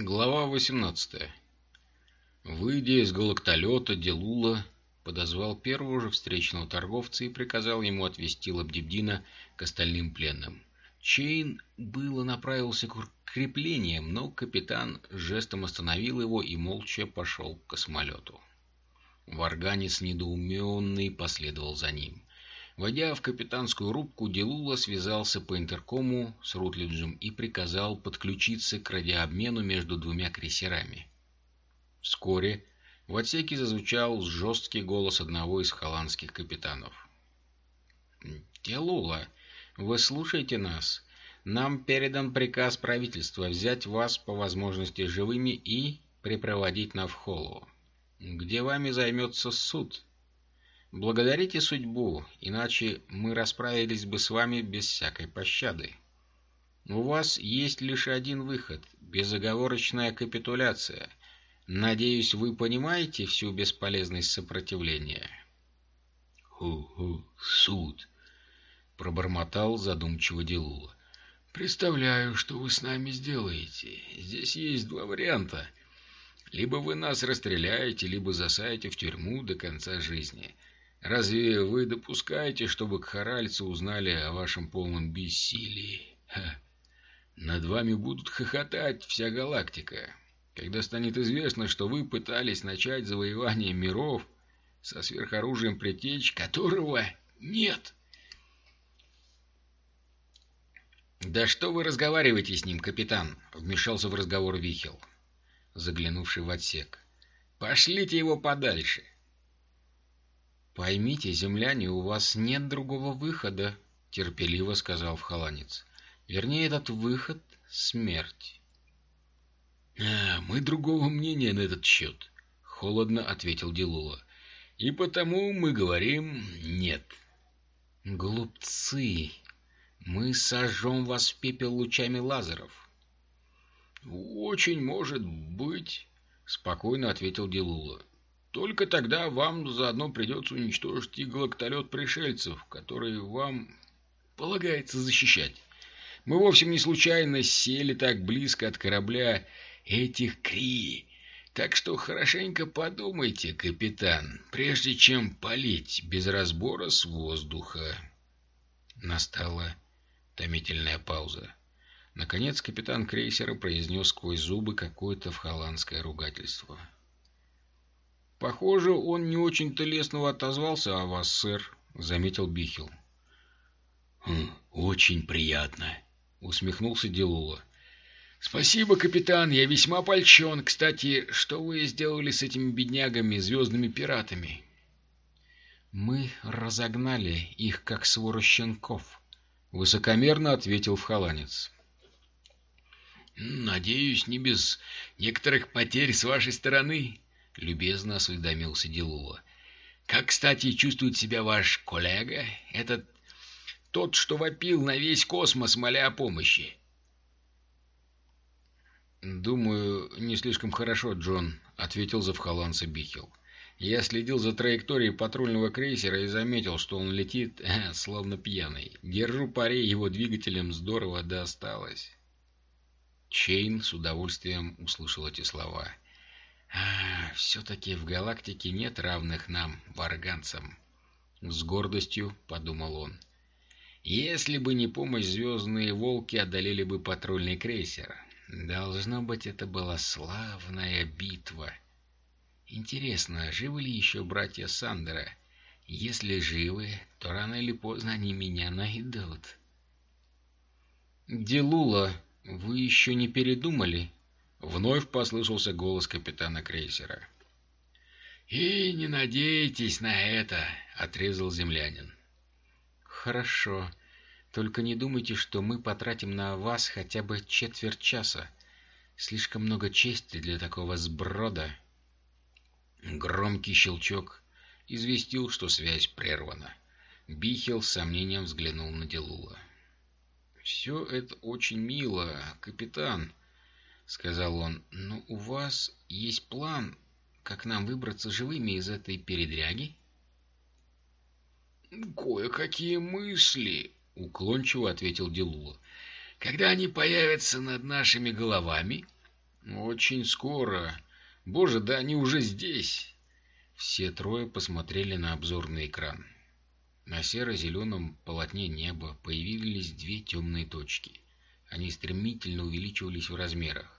Глава 18 Выйдя из галактолета, Делула подозвал первого же встречного торговца и приказал ему отвезти Лабдибдина к остальным пленным. Чейн было направился к креплениям, но капитан жестом остановил его и молча пошел к космолету. Варганец недоуменный последовал за ним. Войдя в капитанскую рубку, Делула связался по интеркому с Рутлиджем и приказал подключиться к радиообмену между двумя крейсерами. Вскоре в отсеке зазвучал жесткий голос одного из холландских капитанов. «Делула, вы слушаете нас? Нам передан приказ правительства взять вас по возможности живыми и припроводить на Вхолу, где вами займется суд». Благодарите судьбу, иначе мы расправились бы с вами без всякой пощады. У вас есть лишь один выход — безоговорочная капитуляция. Надеюсь, вы понимаете всю бесполезность сопротивления. «Ху-ху, суд!» — пробормотал задумчиво Делула. «Представляю, что вы с нами сделаете. Здесь есть два варианта. Либо вы нас расстреляете, либо засадите в тюрьму до конца жизни». Разве вы допускаете, чтобы кхаральцы узнали о вашем полном бессилии? Ха. Над вами будут хохотать вся галактика, когда станет известно, что вы пытались начать завоевание миров со сверхоружием притечь, которого нет. «Да что вы разговариваете с ним, капитан?» — вмешался в разговор Вихел, заглянувший в отсек. «Пошлите его подальше!» «Поймите, земляне, у вас нет другого выхода», — терпеливо сказал Вхоланец. «Вернее, этот выход — смерть». «А, мы другого мнения на этот счет», — холодно ответил Делула. «И потому мы говорим «нет». «Глупцы! Мы сожжем вас в пепел лучами лазеров». «Очень может быть», — спокойно ответил Делула. Только тогда вам заодно придется уничтожить и галактолет пришельцев, который вам полагается защищать. Мы вовсе не случайно сели так близко от корабля этих Кри. Так что хорошенько подумайте, капитан, прежде чем палить без разбора с воздуха. Настала томительная пауза. Наконец капитан крейсера произнес сквозь зубы какое-то вхоландское ругательство. «Похоже, он не очень-то лестного отозвался о вас, сэр», — заметил Бихил. «Хм, «Очень приятно», — усмехнулся Делула. «Спасибо, капитан, я весьма польщен. Кстати, что вы сделали с этими беднягами, звездными пиратами?» «Мы разогнали их, как свору щенков», — высокомерно ответил вхоланец. «Надеюсь, не без некоторых потерь с вашей стороны», — любезно осведомился Делула. «Как, кстати, чувствует себя ваш коллега? Этот тот, что вопил на весь космос, моля о помощи?» «Думаю, не слишком хорошо, Джон», — ответил за вхолланца Бихел. «Я следил за траекторией патрульного крейсера и заметил, что он летит, э, словно пьяный. Держу пари, его двигателям здорово досталось». Чейн с удовольствием услышал эти слова — все-таки в галактике нет равных нам, варганцам. С гордостью подумал он. Если бы не помощь звездные волки одолели бы патрульный крейсер. Должно быть, это была славная битва. Интересно, живы ли еще братья Сандера? Если живы, то рано или поздно они меня найдут. Делула, вы еще не передумали? Вновь послышался голос капитана крейсера. «И не надейтесь на это!» — отрезал землянин. «Хорошо. Только не думайте, что мы потратим на вас хотя бы четверть часа. Слишком много чести для такого сброда». Громкий щелчок известил, что связь прервана. Бихел с сомнением взглянул на Делула. «Все это очень мило, капитан», — сказал он, — но у вас есть план, как нам выбраться живыми из этой передряги? — Кое-какие мысли, — уклончиво ответил Делула. — Когда они появятся над нашими головами, Очень скоро. Боже, да они уже здесь. Все трое посмотрели на обзорный экран. На серо-зеленом полотне неба появились две темные точки. Они стремительно увеличивались в размерах.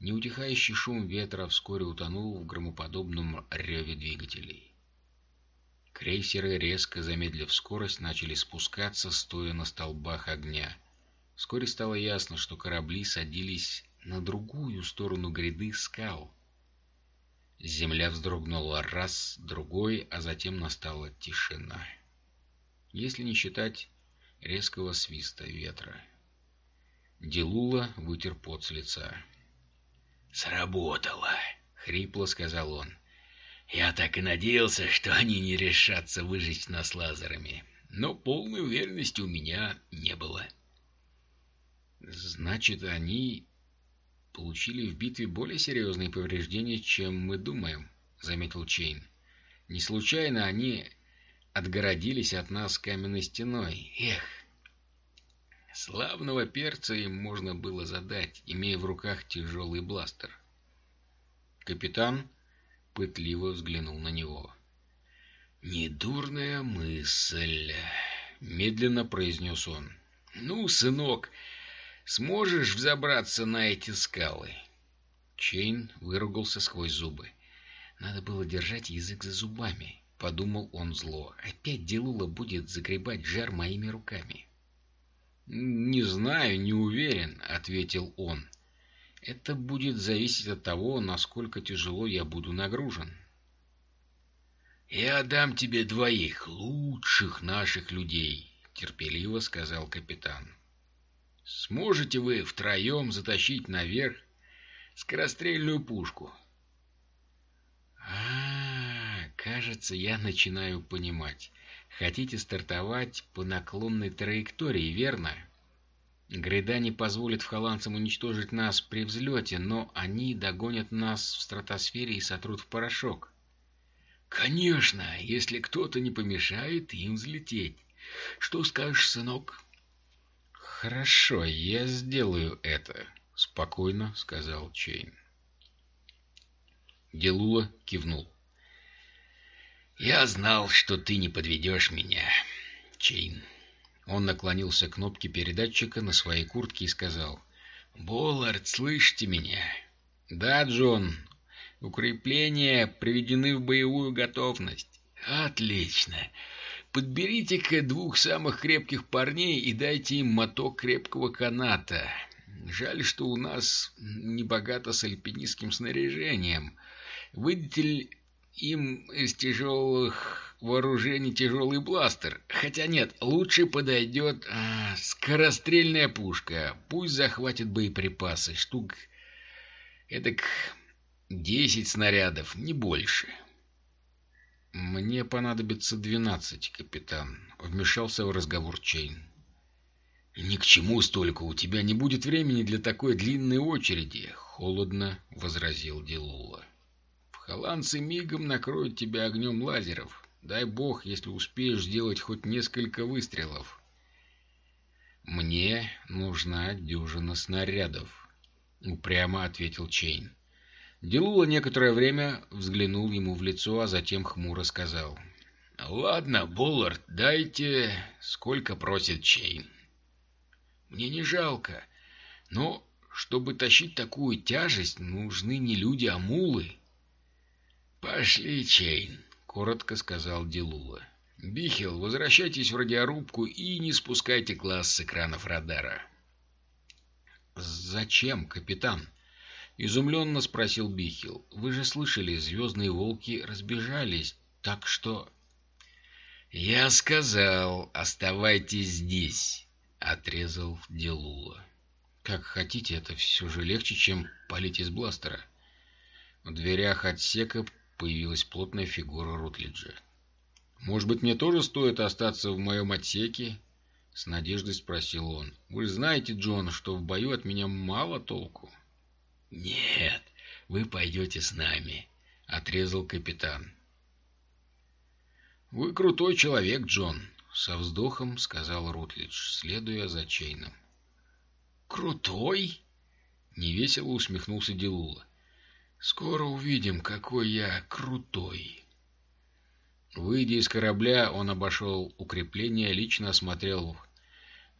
Неутихающий шум ветра вскоре утонул в громоподобном реве двигателей. Крейсеры, резко замедлив скорость, начали спускаться, стоя на столбах огня. Вскоре стало ясно, что корабли садились на другую сторону гряды скал. Земля вздрогнула раз, другой, а затем настала тишина если не считать резкого свиста ветра. Делула вытер пот с лица. «Сработало!» — хрипло сказал он. «Я так и надеялся, что они не решатся выжечь нас лазерами, но полной уверенности у меня не было». «Значит, они получили в битве более серьезные повреждения, чем мы думаем», — заметил Чейн. «Не случайно они отгородились от нас каменной стеной. Эх! Славного перца им можно было задать, имея в руках тяжелый бластер. Капитан пытливо взглянул на него. «Недурная мысль», — медленно произнес он. «Ну, сынок, сможешь взобраться на эти скалы?» Чейн выругался сквозь зубы. Надо было держать язык за зубами. — подумал он зло. «Опять Делула будет загребать жар моими руками». «Не знаю, не уверен», — ответил он. «Это будет зависеть от того, насколько тяжело я буду нагружен». «Я дам тебе двоих лучших наших людей», — терпеливо сказал капитан. «Сможете вы втроем затащить наверх скорострельную пушку?» «А-а-а!» Кажется, я начинаю понимать. Хотите стартовать по наклонной траектории, верно? Гряда не позволит вхоландцам уничтожить нас при взлете, но они догонят нас в стратосфере и сотрут в порошок. Конечно, если кто-то не помешает им взлететь. Что скажешь, сынок? Хорошо, я сделаю это, спокойно сказал Чейн. Дилулло кивнул. «Я знал, что ты не подведешь меня, Чейн». Он наклонился к кнопке передатчика на своей куртке и сказал. «Боллард, слышите меня?» «Да, Джон. Укрепления приведены в боевую готовность». «Отлично. Подберите-ка двух самых крепких парней и дайте им моток крепкого каната. Жаль, что у нас не богато с альпинистским снаряжением. Выдайте им из тяжелых вооружений тяжелый бластер. Хотя нет, лучше подойдет а, скорострельная пушка. Пусть захватит боеприпасы. Штук эдак десять снарядов, не больше. «Мне понадобится двенадцать, капитан», — вмешался в разговор Чейн. «Ни к чему столько, у тебя не будет времени для такой длинной очереди», — холодно возразил Дилула. Холландцы мигом накроют тебя огнем лазеров. Дай бог, если успеешь сделать хоть несколько выстрелов. Мне нужна дюжина снарядов, упрямо ответил Чейн. Дилулло некоторое время взглянул ему в лицо, а затем хмуро сказал. «Ладно, Боллард, дайте, сколько просит Чейн. Мне не жалко, но чтобы тащить такую тяжесть, нужны не люди, а мулы. «Пошли, Чейн», — коротко сказал Дилулло. «Бихел, возвращайтесь в радиорубку и не спускайте глаз с экранов радара». «Зачем, капитан?» — изумленно спросил Бихел. «Вы же слышали, звездные волки разбежались, так что...» «Я сказал, оставайтесь здесь», — отрезал Делула. «Как хотите, это все же легче, чем палить из бластера». В дверях отсека появилась плотная фигура Рутлиджа. «Может быть, мне тоже стоит остаться в моем отсеке?» — с надеждой спросил он. «Вы знаете, Джон, что в бою от меня мало толку». «Нет, вы пойдете с нами», — отрезал капитан. «Вы крутой человек, Джон», — со вздохом сказал Рутлидж, следуя за Чейном. «Крутой? — невесело усмехнулся Делула. «Скоро увидим, какой я крутой». Выйдя из корабля, он обошел укрепление, лично осмотрел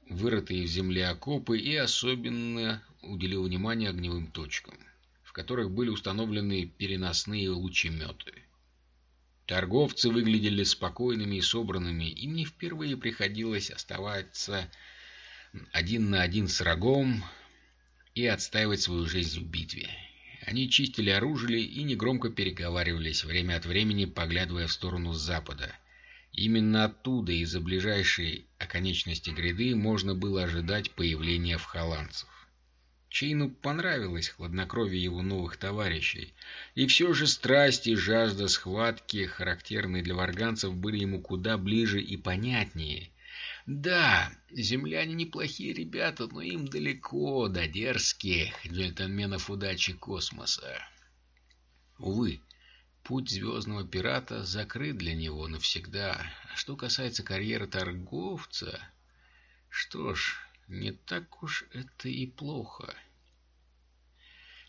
вырытые в земле окопы и особенно уделил внимание огневым точкам, в которых были установлены переносные лучеметы. Торговцы выглядели спокойными и собранными, им не впервые приходилось оставаться один на один с врагом и отстаивать свою жизнь в битве. Они чистили оружие и негромко переговаривались, время от времени поглядывая в сторону запада. Именно оттуда, из-за ближайшей оконечности гряды, можно было ожидать появления вхоландцев. Чейну понравилось хладнокровие его новых товарищей, и все же страсть и жажда схватки, характерные для варганцев, были ему куда ближе и понятнее, да, земляне неплохие ребята, но им далеко до дерзких джентльменов удачи космоса. Увы, путь звездного пирата закрыт для него навсегда. А что касается карьеры торговца, что ж, не так уж это и плохо.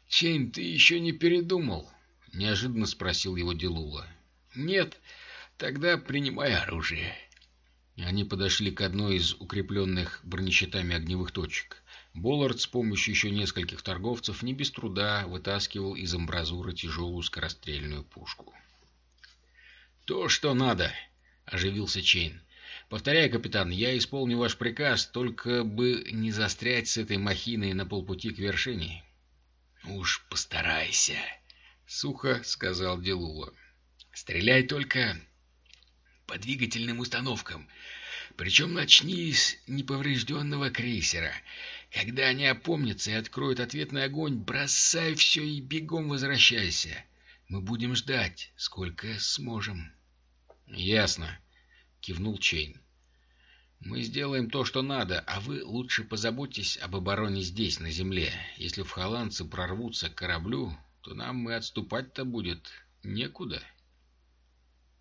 «Чейн, ты еще не передумал?» — неожиданно спросил его Делула. «Нет, тогда принимай оружие». Они подошли к одной из укрепленных бронещитами огневых точек. Боллард с помощью еще нескольких торговцев не без труда вытаскивал из амбразуры тяжелую скорострельную пушку. «То, что надо!» — оживился Чейн. «Повторяю, капитан, я исполню ваш приказ, только бы не застрять с этой махиной на полпути к вершине». «Уж постарайся», — сухо сказал Делула. «Стреляй только по двигательным установкам. Причем начни с неповрежденного крейсера. Когда они опомнятся и откроют ответный огонь, бросай все и бегом возвращайся. Мы будем ждать, сколько сможем. — Ясно, — кивнул Чейн. — Мы сделаем то, что надо, а вы лучше позаботьтесь об обороне здесь, на земле. Если в холландцы прорвутся к кораблю, то нам и отступать-то будет некуда. —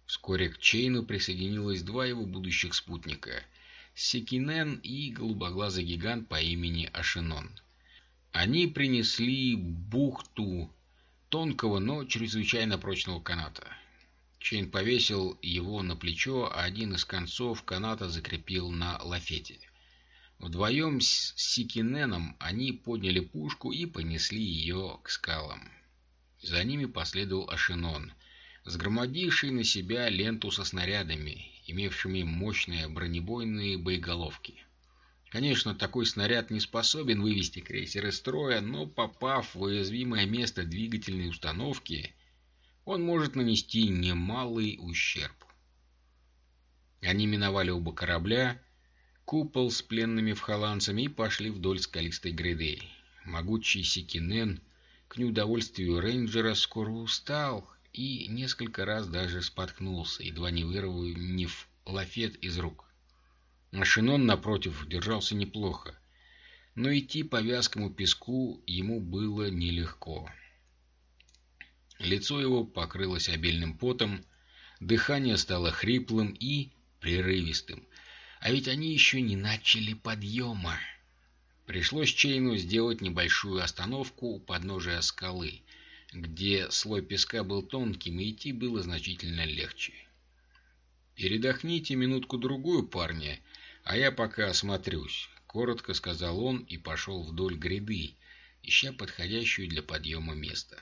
Вскоре к Чейну присоединилось два его будущих спутника — Секинен и голубоглазый гигант по имени Ашинон. Они принесли бухту тонкого, но чрезвычайно прочного каната. Чейн повесил его на плечо, а один из концов каната закрепил на лафете. Вдвоем с Сикиненом они подняли пушку и понесли ее к скалам. За ними последовал Ашинон — сгромодивший на себя ленту со снарядами, имевшими мощные бронебойные боеголовки. Конечно, такой снаряд не способен вывести крейсер из строя, но попав в уязвимое место двигательной установки, он может нанести немалый ущерб. Они миновали оба корабля, купол с пленными вхоландцами и пошли вдоль скалистой гряды. Могучий Сикинен, к неудовольствию рейнджера, скоро устал и несколько раз даже споткнулся, едва не вырвав лафет из рук. Машинон, напротив, держался неплохо, но идти по вязкому песку ему было нелегко. Лицо его покрылось обильным потом, дыхание стало хриплым и прерывистым, а ведь они еще не начали подъема. Пришлось Чейну сделать небольшую остановку у подножия скалы — где слой песка был тонким, и идти было значительно легче. «Передохните минутку-другую, парни, а я пока осмотрюсь», — коротко сказал он и пошел вдоль гряды, ища подходящую для подъема место.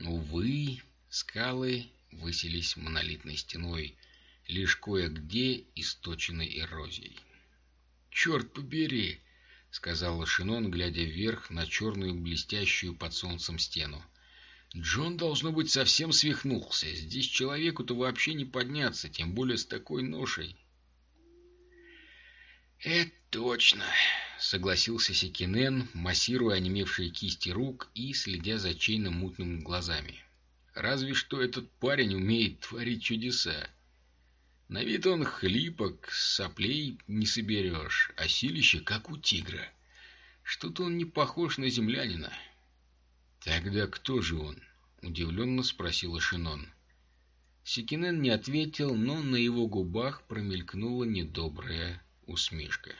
Увы, скалы высились монолитной стеной, лишь кое-где источенной эрозией. «Черт побери!» — сказал Шинон, глядя вверх на черную блестящую под солнцем стену. Джон, должно быть, совсем свихнулся. Здесь человеку-то вообще не подняться, тем более с такой ношей. «Это точно», — согласился Секинен, массируя онемевшие кисти рук и следя за чейным мутными глазами. «Разве что этот парень умеет творить чудеса. На вид он хлипок, соплей не соберешь, а силище как у тигра. Что-то он не похож на землянина». «Тогда кто же он?» — удивленно спросила Шинон. Секинен не ответил, но на его губах промелькнула недобрая усмешка.